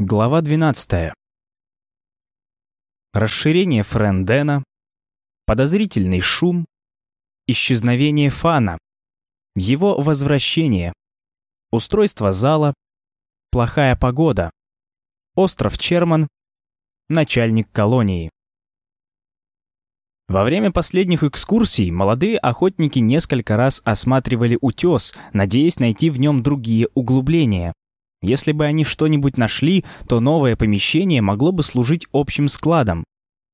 Глава 12. Расширение Френдена, подозрительный шум, исчезновение Фана, его возвращение, устройство зала, плохая погода, остров Черман, начальник колонии. Во время последних экскурсий молодые охотники несколько раз осматривали утес, надеясь найти в нем другие углубления. Если бы они что-нибудь нашли, то новое помещение могло бы служить общим складом.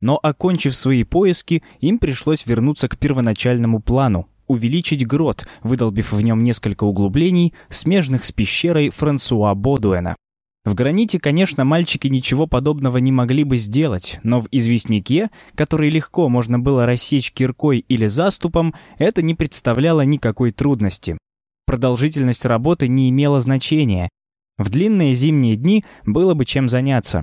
Но, окончив свои поиски, им пришлось вернуться к первоначальному плану — увеличить грот, выдолбив в нем несколько углублений, смежных с пещерой Франсуа Бодуэна. В граните, конечно, мальчики ничего подобного не могли бы сделать, но в известняке, который легко можно было рассечь киркой или заступом, это не представляло никакой трудности. Продолжительность работы не имела значения, в длинные зимние дни было бы чем заняться.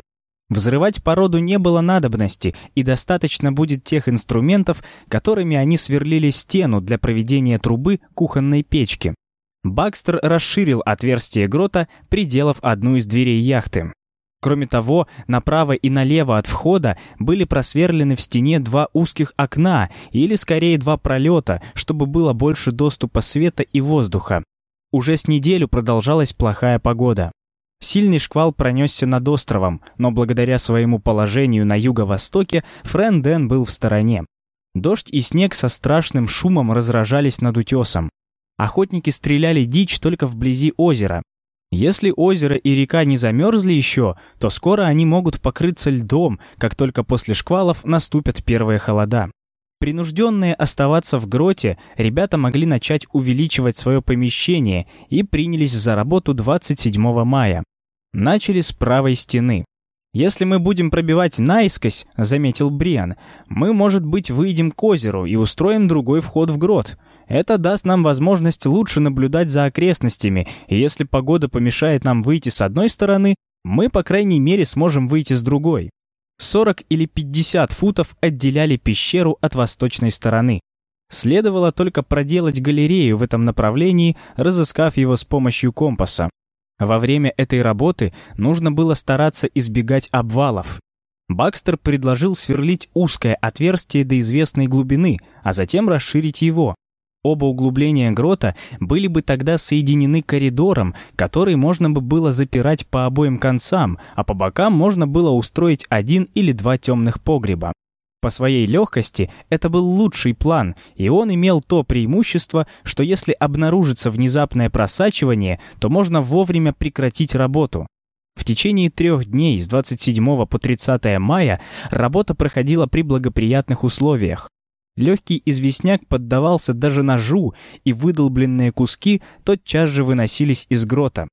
Взрывать породу не было надобности, и достаточно будет тех инструментов, которыми они сверлили стену для проведения трубы кухонной печки. Бакстер расширил отверстие грота, приделав одну из дверей яхты. Кроме того, направо и налево от входа были просверлены в стене два узких окна, или скорее два пролета, чтобы было больше доступа света и воздуха. Уже с неделю продолжалась плохая погода. Сильный шквал пронесся над островом, но благодаря своему положению на юго-востоке Френден был в стороне. Дождь и снег со страшным шумом разражались над утесом. Охотники стреляли дичь только вблизи озера. Если озеро и река не замерзли еще, то скоро они могут покрыться льдом, как только после шквалов наступят первые холода. Принужденные оставаться в гроте, ребята могли начать увеличивать свое помещение и принялись за работу 27 мая. Начали с правой стены. «Если мы будем пробивать наискось», — заметил Бриан, «мы, может быть, выйдем к озеру и устроим другой вход в грот. Это даст нам возможность лучше наблюдать за окрестностями, и если погода помешает нам выйти с одной стороны, мы, по крайней мере, сможем выйти с другой. 40 или 50 футов отделяли пещеру от восточной стороны. Следовало только проделать галерею в этом направлении, разыскав его с помощью компаса. Во время этой работы нужно было стараться избегать обвалов. Бакстер предложил сверлить узкое отверстие до известной глубины, а затем расширить его. Оба углубления грота были бы тогда соединены коридором, который можно бы было запирать по обоим концам, а по бокам можно было устроить один или два темных погреба. По своей легкости это был лучший план, и он имел то преимущество, что если обнаружится внезапное просачивание, то можно вовремя прекратить работу. В течение трех дней с 27 по 30 мая работа проходила при благоприятных условиях. Легкий известняк поддавался даже ножу, и выдолбленные куски тотчас же выносились из грота.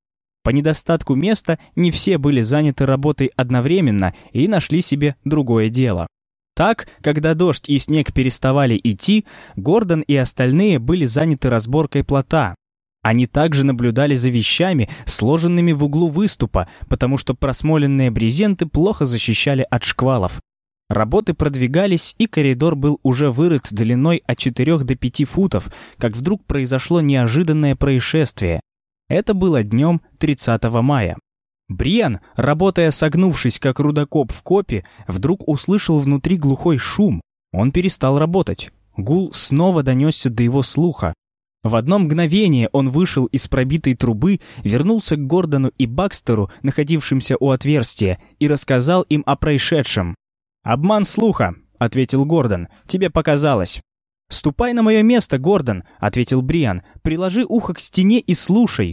По недостатку места не все были заняты работой одновременно и нашли себе другое дело. Так, когда дождь и снег переставали идти, Гордон и остальные были заняты разборкой плота. Они также наблюдали за вещами, сложенными в углу выступа, потому что просмоленные брезенты плохо защищали от шквалов. Работы продвигались, и коридор был уже вырыт длиной от 4 до 5 футов, как вдруг произошло неожиданное происшествие. Это было днем 30 мая. Бриан, работая согнувшись как рудокоп в копе, вдруг услышал внутри глухой шум. Он перестал работать. Гул снова донесся до его слуха. В одно мгновение он вышел из пробитой трубы, вернулся к Гордону и Бакстеру, находившимся у отверстия, и рассказал им о происшедшем. «Обман слуха», — ответил Гордон. «Тебе показалось». «Ступай на мое место, Гордон», — ответил Бриан. «Приложи ухо к стене и слушай».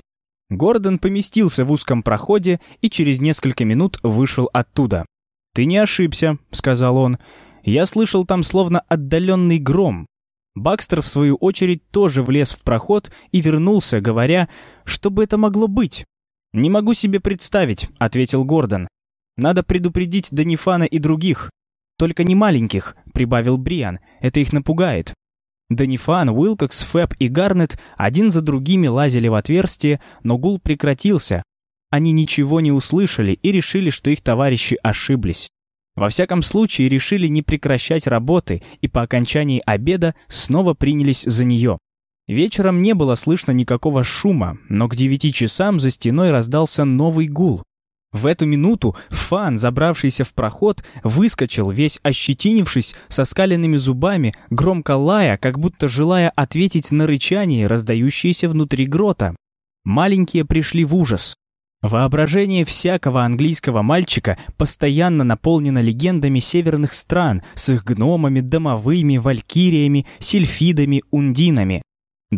Гордон поместился в узком проходе и через несколько минут вышел оттуда. «Ты не ошибся», — сказал он. «Я слышал там словно отдаленный гром». Бакстер, в свою очередь, тоже влез в проход и вернулся, говоря, что бы это могло быть. «Не могу себе представить», — ответил Гордон. «Надо предупредить Данифана и других. «Только не маленьких», — прибавил Бриан. «Это их напугает». Данифан, Уилкокс, Фэб и Гарнет один за другими лазили в отверстие, но гул прекратился. Они ничего не услышали и решили, что их товарищи ошиблись. Во всяком случае, решили не прекращать работы и по окончании обеда снова принялись за нее. Вечером не было слышно никакого шума, но к девяти часам за стеной раздался новый гул. В эту минуту Фан, забравшийся в проход, выскочил, весь ощетинившись, со скаленными зубами, громко лая, как будто желая ответить на рычание, раздающееся внутри грота. Маленькие пришли в ужас. Воображение всякого английского мальчика постоянно наполнено легендами северных стран с их гномами, домовыми, валькириями, сильфидами, ундинами.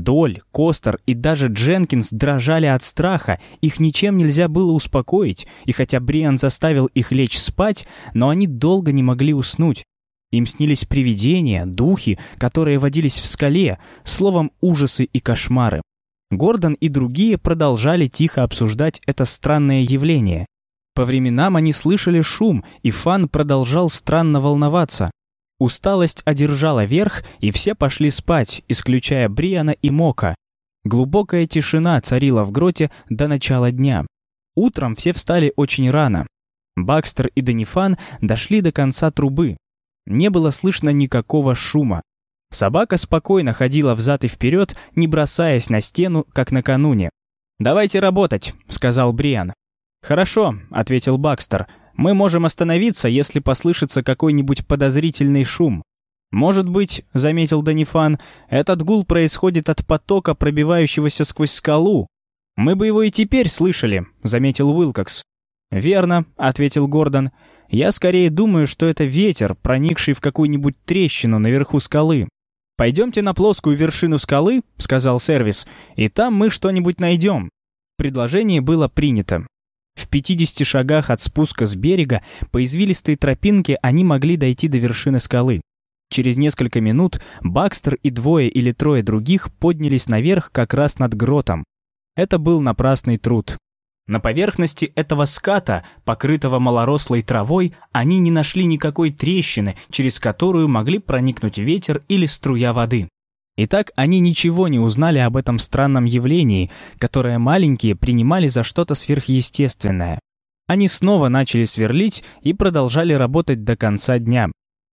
Доль, Костер и даже Дженкинс дрожали от страха, их ничем нельзя было успокоить, и хотя Бриан заставил их лечь спать, но они долго не могли уснуть. Им снились привидения, духи, которые водились в скале, словом, ужасы и кошмары. Гордон и другие продолжали тихо обсуждать это странное явление. По временам они слышали шум, и Фан продолжал странно волноваться. Усталость одержала верх, и все пошли спать, исключая Бриана и Мока. Глубокая тишина царила в гроте до начала дня. Утром все встали очень рано. Бакстер и Данифан дошли до конца трубы. Не было слышно никакого шума. Собака спокойно ходила взад и вперед, не бросаясь на стену, как накануне. «Давайте работать», — сказал Бриан. «Хорошо», — ответил Бакстер. Мы можем остановиться, если послышится какой-нибудь подозрительный шум. Может быть, заметил Данифан, этот гул происходит от потока, пробивающегося сквозь скалу. Мы бы его и теперь слышали, заметил Уилкокс. Верно, ответил Гордон. Я скорее думаю, что это ветер, проникший в какую-нибудь трещину наверху скалы. «Пойдемте на плоскую вершину скалы», — сказал сервис, — «и там мы что-нибудь найдем». Предложение было принято. В 50 шагах от спуска с берега по извилистой тропинке они могли дойти до вершины скалы. Через несколько минут Бакстер и двое или трое других поднялись наверх как раз над гротом. Это был напрасный труд. На поверхности этого ската, покрытого малорослой травой, они не нашли никакой трещины, через которую могли проникнуть ветер или струя воды. Итак, они ничего не узнали об этом странном явлении, которое маленькие принимали за что-то сверхъестественное. Они снова начали сверлить и продолжали работать до конца дня.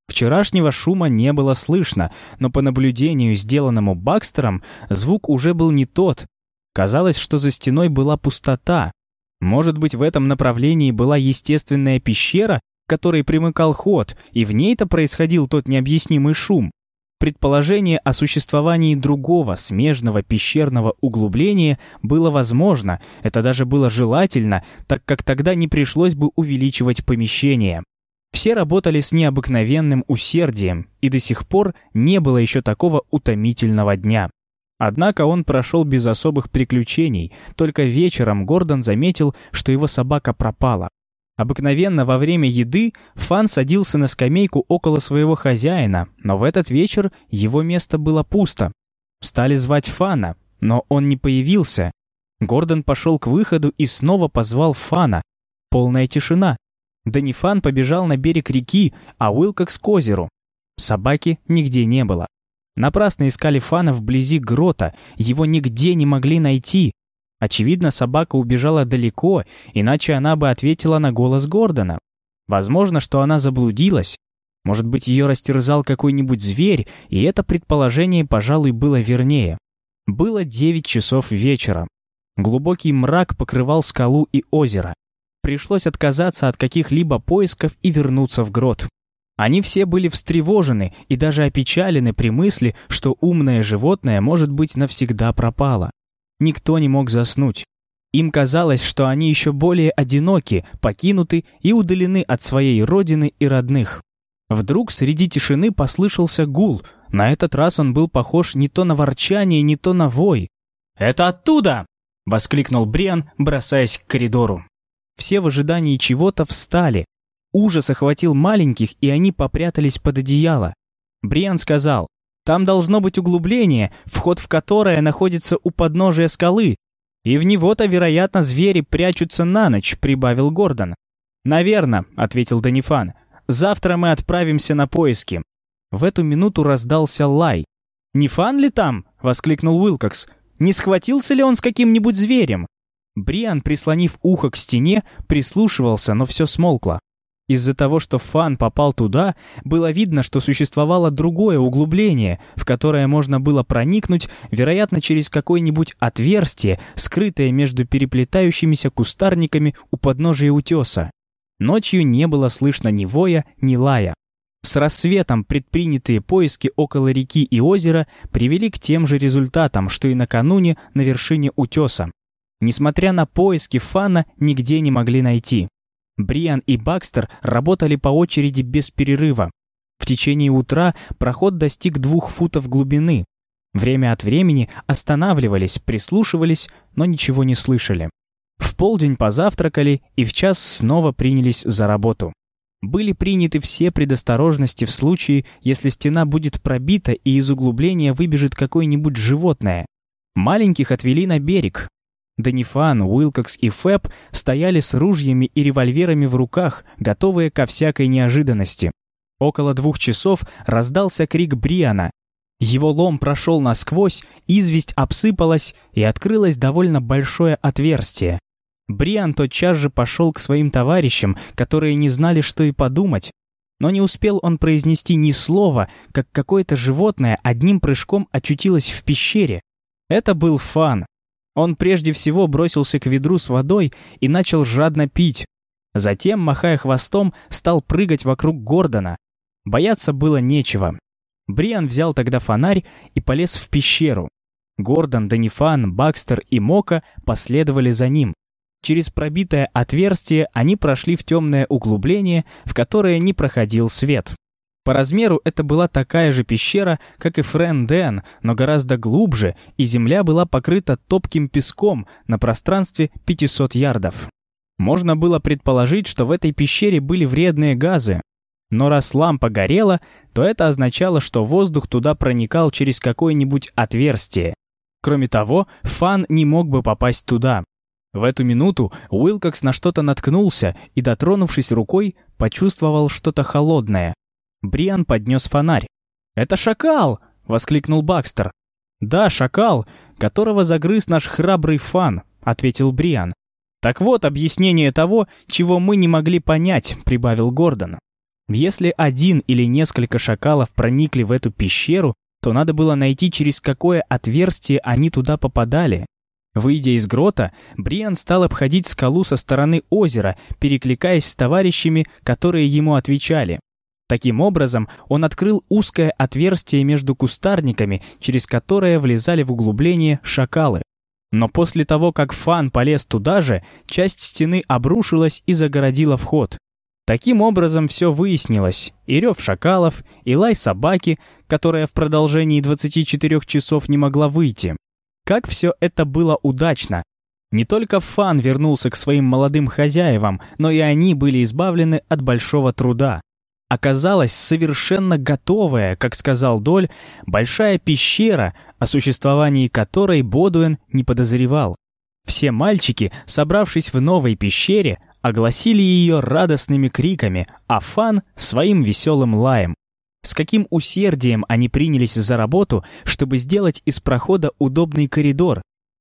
Вчерашнего шума не было слышно, но по наблюдению, сделанному Бакстером, звук уже был не тот. Казалось, что за стеной была пустота. Может быть, в этом направлении была естественная пещера, к которой примыкал ход, и в ней-то происходил тот необъяснимый шум. Предположение о существовании другого смежного пещерного углубления было возможно, это даже было желательно, так как тогда не пришлось бы увеличивать помещение. Все работали с необыкновенным усердием, и до сих пор не было еще такого утомительного дня. Однако он прошел без особых приключений, только вечером Гордон заметил, что его собака пропала. Обыкновенно во время еды Фан садился на скамейку около своего хозяина, но в этот вечер его место было пусто. Стали звать Фана, но он не появился. Гордон пошел к выходу и снова позвал Фана. Полная тишина. Данифан побежал на берег реки, а Уилкокс к озеру. Собаки нигде не было. Напрасно искали Фана вблизи грота, его нигде не могли найти. Очевидно, собака убежала далеко, иначе она бы ответила на голос Гордона. Возможно, что она заблудилась. Может быть, ее растерзал какой-нибудь зверь, и это предположение, пожалуй, было вернее. Было девять часов вечера. Глубокий мрак покрывал скалу и озеро. Пришлось отказаться от каких-либо поисков и вернуться в грот. Они все были встревожены и даже опечалены при мысли, что умное животное, может быть, навсегда пропало. Никто не мог заснуть. Им казалось, что они еще более одиноки, покинуты и удалены от своей родины и родных. Вдруг среди тишины послышался гул. На этот раз он был похож не то на ворчание, не то на вой. «Это оттуда!» — воскликнул Бриан, бросаясь к коридору. Все в ожидании чего-то встали. Ужас охватил маленьких, и они попрятались под одеяло. Бриан сказал, там должно быть углубление, вход в которое находится у подножия скалы. И в него-то, вероятно, звери прячутся на ночь», — прибавил Гордон. «Наверно», — ответил Данифан. «Завтра мы отправимся на поиски». В эту минуту раздался лай. «Не фан ли там?» — воскликнул Уилкокс. «Не схватился ли он с каким-нибудь зверем?» Бриан, прислонив ухо к стене, прислушивался, но все смолкло. Из-за того, что Фан попал туда, было видно, что существовало другое углубление, в которое можно было проникнуть, вероятно, через какое-нибудь отверстие, скрытое между переплетающимися кустарниками у подножия утеса. Ночью не было слышно ни воя, ни лая. С рассветом предпринятые поиски около реки и озера привели к тем же результатам, что и накануне на вершине утеса. Несмотря на поиски Фана, нигде не могли найти. Бриан и Бакстер работали по очереди без перерыва. В течение утра проход достиг двух футов глубины. Время от времени останавливались, прислушивались, но ничего не слышали. В полдень позавтракали и в час снова принялись за работу. Были приняты все предосторожности в случае, если стена будет пробита и из углубления выбежит какое-нибудь животное. Маленьких отвели на берег, Данифан, Уилкокс и Фэб стояли с ружьями и револьверами в руках, готовые ко всякой неожиданности. Около двух часов раздался крик Бриана. Его лом прошел насквозь, известь обсыпалась и открылось довольно большое отверстие. Бриан тотчас же пошел к своим товарищам, которые не знали, что и подумать. Но не успел он произнести ни слова, как какое-то животное одним прыжком очутилось в пещере. Это был Фан, он прежде всего бросился к ведру с водой и начал жадно пить. Затем, махая хвостом, стал прыгать вокруг Гордона. Бояться было нечего. Бриан взял тогда фонарь и полез в пещеру. Гордон, Данифан, Бакстер и Мока последовали за ним. Через пробитое отверстие они прошли в темное углубление, в которое не проходил свет. По размеру это была такая же пещера, как и Френ-Ден, но гораздо глубже, и земля была покрыта топким песком на пространстве 500 ярдов. Можно было предположить, что в этой пещере были вредные газы. Но раз лампа горела, то это означало, что воздух туда проникал через какое-нибудь отверстие. Кроме того, Фан не мог бы попасть туда. В эту минуту Уилкокс на что-то наткнулся и, дотронувшись рукой, почувствовал что-то холодное. Бриан поднес фонарь. «Это шакал!» — воскликнул Бакстер. «Да, шакал, которого загрыз наш храбрый фан», — ответил Бриан. «Так вот объяснение того, чего мы не могли понять», — прибавил Гордон. «Если один или несколько шакалов проникли в эту пещеру, то надо было найти, через какое отверстие они туда попадали. Выйдя из грота, Бриан стал обходить скалу со стороны озера, перекликаясь с товарищами, которые ему отвечали. Таким образом, он открыл узкое отверстие между кустарниками, через которое влезали в углубление шакалы. Но после того, как Фан полез туда же, часть стены обрушилась и загородила вход. Таким образом все выяснилось. И рев шакалов, и лай собаки, которая в продолжении 24 часов не могла выйти. Как все это было удачно. Не только Фан вернулся к своим молодым хозяевам, но и они были избавлены от большого труда оказалась совершенно готовая, как сказал Доль, большая пещера, о существовании которой Бодуэн не подозревал. Все мальчики, собравшись в новой пещере, огласили ее радостными криками, а Фан — своим веселым лаем. С каким усердием они принялись за работу, чтобы сделать из прохода удобный коридор.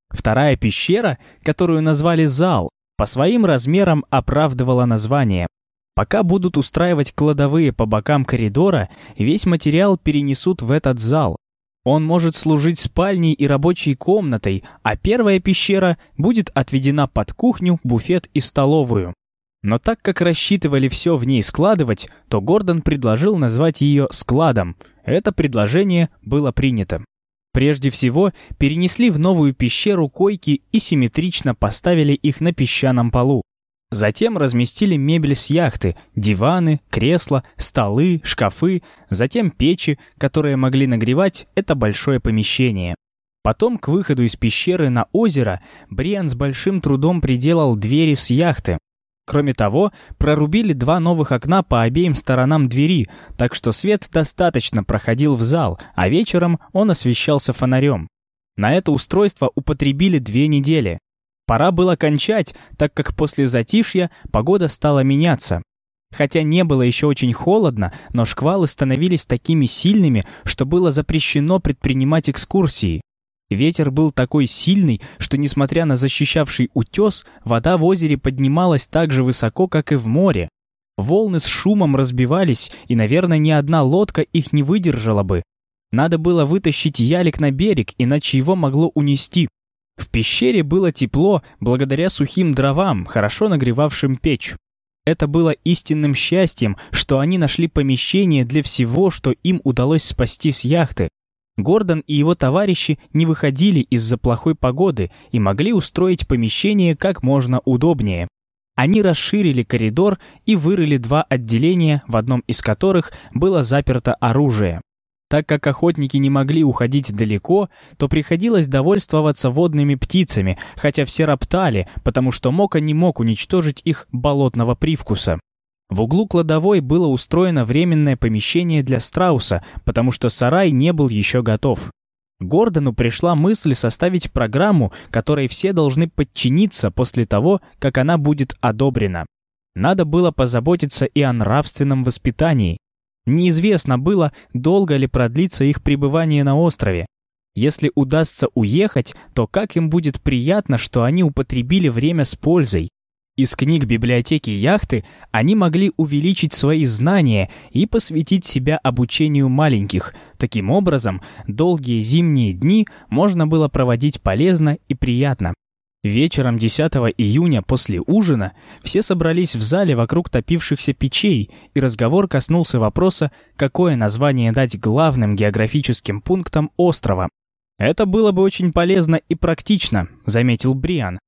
Вторая пещера, которую назвали «зал», по своим размерам оправдывала название. Пока будут устраивать кладовые по бокам коридора, весь материал перенесут в этот зал. Он может служить спальней и рабочей комнатой, а первая пещера будет отведена под кухню, буфет и столовую. Но так как рассчитывали все в ней складывать, то Гордон предложил назвать ее складом. Это предложение было принято. Прежде всего, перенесли в новую пещеру койки и симметрично поставили их на песчаном полу. Затем разместили мебель с яхты, диваны, кресла, столы, шкафы, затем печи, которые могли нагревать это большое помещение. Потом к выходу из пещеры на озеро Бриан с большим трудом приделал двери с яхты. Кроме того, прорубили два новых окна по обеим сторонам двери, так что свет достаточно проходил в зал, а вечером он освещался фонарем. На это устройство употребили две недели. Пора было кончать, так как после затишья погода стала меняться. Хотя не было еще очень холодно, но шквалы становились такими сильными, что было запрещено предпринимать экскурсии. Ветер был такой сильный, что, несмотря на защищавший утес, вода в озере поднималась так же высоко, как и в море. Волны с шумом разбивались, и, наверное, ни одна лодка их не выдержала бы. Надо было вытащить ялик на берег, иначе его могло унести. В пещере было тепло благодаря сухим дровам, хорошо нагревавшим печь. Это было истинным счастьем, что они нашли помещение для всего, что им удалось спасти с яхты. Гордон и его товарищи не выходили из-за плохой погоды и могли устроить помещение как можно удобнее. Они расширили коридор и вырыли два отделения, в одном из которых было заперто оружие. Так как охотники не могли уходить далеко, то приходилось довольствоваться водными птицами, хотя все роптали, потому что Мока не мог уничтожить их болотного привкуса. В углу кладовой было устроено временное помещение для страуса, потому что сарай не был еще готов. Гордону пришла мысль составить программу, которой все должны подчиниться после того, как она будет одобрена. Надо было позаботиться и о нравственном воспитании. Неизвестно было, долго ли продлится их пребывание на острове. Если удастся уехать, то как им будет приятно, что они употребили время с пользой. Из книг библиотеки яхты они могли увеличить свои знания и посвятить себя обучению маленьких. Таким образом, долгие зимние дни можно было проводить полезно и приятно. Вечером 10 июня после ужина все собрались в зале вокруг топившихся печей, и разговор коснулся вопроса, какое название дать главным географическим пунктам острова. «Это было бы очень полезно и практично», — заметил Бриан.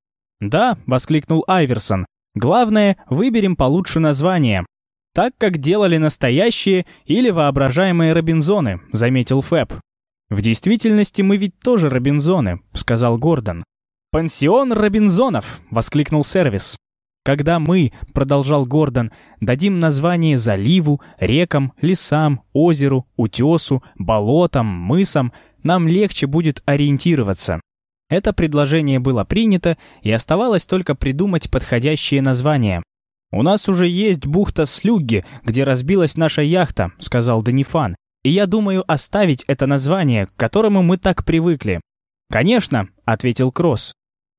«Да», — воскликнул Айверсон. «Главное, выберем получше название». «Так, как делали настоящие или воображаемые Робинзоны», — заметил Фэб. «В действительности мы ведь тоже Робинзоны», — сказал Гордон. «Пансион Робинзонов!» — воскликнул сервис. «Когда мы, — продолжал Гордон, — дадим название заливу, рекам, лесам, озеру, утесу, болотам, мысам, нам легче будет ориентироваться. Это предложение было принято, и оставалось только придумать подходящее название. «У нас уже есть бухта Слюгги, где разбилась наша яхта», — сказал Данифан. «И я думаю оставить это название, к которому мы так привыкли». «Конечно», — ответил Кросс.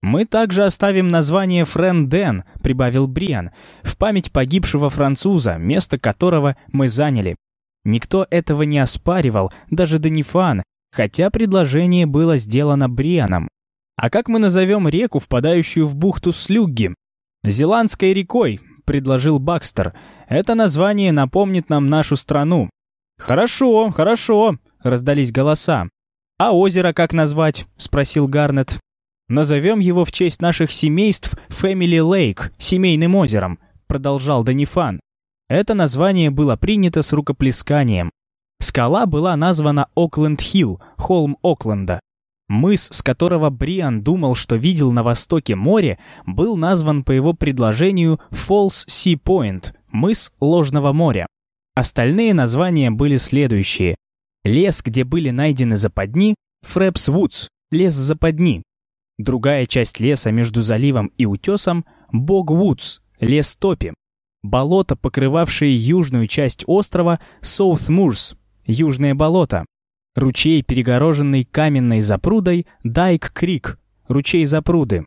«Мы также оставим название Френ Ден», — прибавил Бриан, «в память погибшего француза, место которого мы заняли». Никто этого не оспаривал, даже Данифан, хотя предложение было сделано Брианом. А как мы назовем реку, впадающую в бухту Слюгги? Зеландской рекой, предложил Бакстер. Это название напомнит нам нашу страну. Хорошо, хорошо, раздались голоса. А озеро как назвать? спросил Гарнет. Назовем его в честь наших семейств Family Lake, семейным озером, продолжал Данифан. Это название было принято с рукоплесканием. Скала была названа Окленд-Хилл, холм Окленда. Мыс, с которого Бриан думал, что видел на востоке море, был назван по его предложению False Sea Point, мыс ложного моря. Остальные названия были следующие. Лес, где были найдены западни, Фрепс Вудс, лес западни. Другая часть леса между заливом и утесом, Бог Вудс, лес топи. Болото, покрывавшее южную часть острова, Соут Мурс, южное болото. Ручей, перегороженный каменной запрудой, Дайк-Крик, ручей запруды.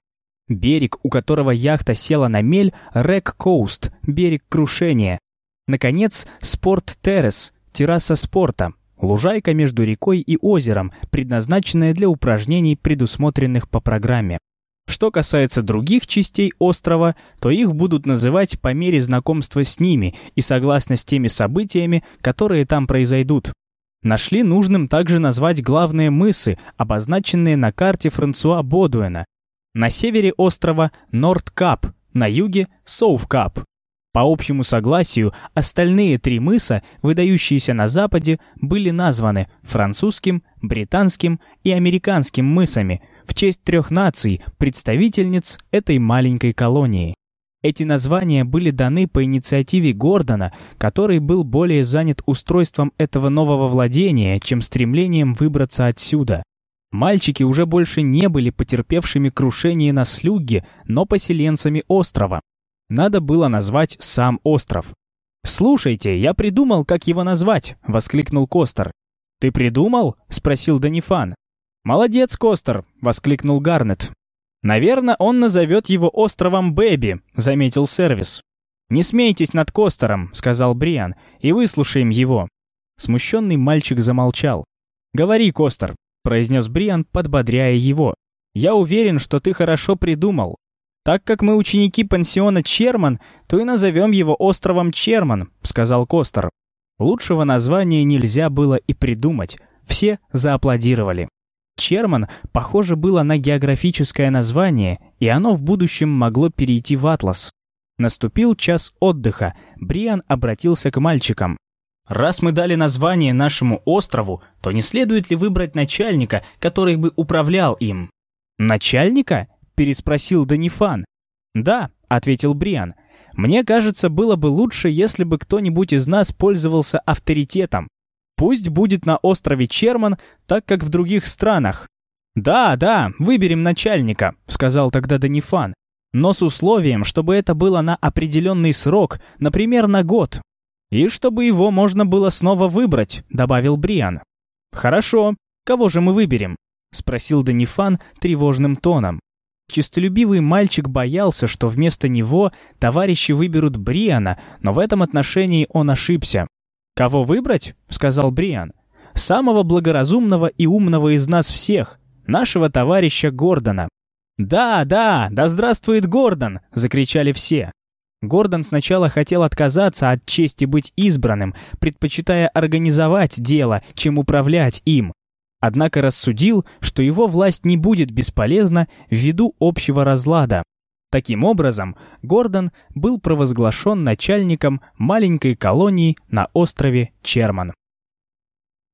Берег, у которого яхта села на мель, Рэк-Коуст, берег крушения. Наконец, Спорт-Террес, терраса спорта, лужайка между рекой и озером, предназначенная для упражнений, предусмотренных по программе. Что касается других частей острова, то их будут называть по мере знакомства с ними и согласно с теми событиями, которые там произойдут. Нашли нужным также назвать главные мысы, обозначенные на карте Франсуа Бодуэна. На севере острова Норд-Кап, на юге Соув-Кап. По общему согласию, остальные три мыса, выдающиеся на западе, были названы французским, британским и американским мысами в честь трех наций, представительниц этой маленькой колонии. Эти названия были даны по инициативе Гордона, который был более занят устройством этого нового владения, чем стремлением выбраться отсюда. Мальчики уже больше не были потерпевшими крушение на слюге, но поселенцами острова. Надо было назвать сам остров. «Слушайте, я придумал, как его назвать!» — воскликнул Костер. «Ты придумал?» — спросил Данифан. «Молодец, Костер!» — воскликнул Гарнет. «Наверное, он назовет его островом Бэби», — заметил сервис. «Не смейтесь над Костером», — сказал Бриан, — «и выслушаем его». Смущенный мальчик замолчал. «Говори, Костер», — произнес Бриан, подбодряя его. «Я уверен, что ты хорошо придумал. Так как мы ученики пансиона Черман, то и назовем его островом Черман», — сказал Костер. Лучшего названия нельзя было и придумать. Все зааплодировали. Черман, похоже, было на географическое название, и оно в будущем могло перейти в Атлас. Наступил час отдыха. Бриан обратился к мальчикам. «Раз мы дали название нашему острову, то не следует ли выбрать начальника, который бы управлял им?» «Начальника?» — переспросил Данифан. «Да», — ответил Бриан. «Мне кажется, было бы лучше, если бы кто-нибудь из нас пользовался авторитетом. Пусть будет на острове Черман, так как в других странах». «Да, да, выберем начальника», — сказал тогда Данифан. «Но с условием, чтобы это было на определенный срок, например, на год. И чтобы его можно было снова выбрать», — добавил Бриан. «Хорошо. Кого же мы выберем?» — спросил Данифан тревожным тоном. Чистолюбивый мальчик боялся, что вместо него товарищи выберут Бриана, но в этом отношении он ошибся. «Кого выбрать?» — сказал Бриан. «Самого благоразумного и умного из нас всех, нашего товарища Гордона». «Да, да, да здравствует Гордон!» — закричали все. Гордон сначала хотел отказаться от чести быть избранным, предпочитая организовать дело, чем управлять им. Однако рассудил, что его власть не будет бесполезна ввиду общего разлада. Таким образом, Гордон был провозглашен начальником маленькой колонии на острове Черман.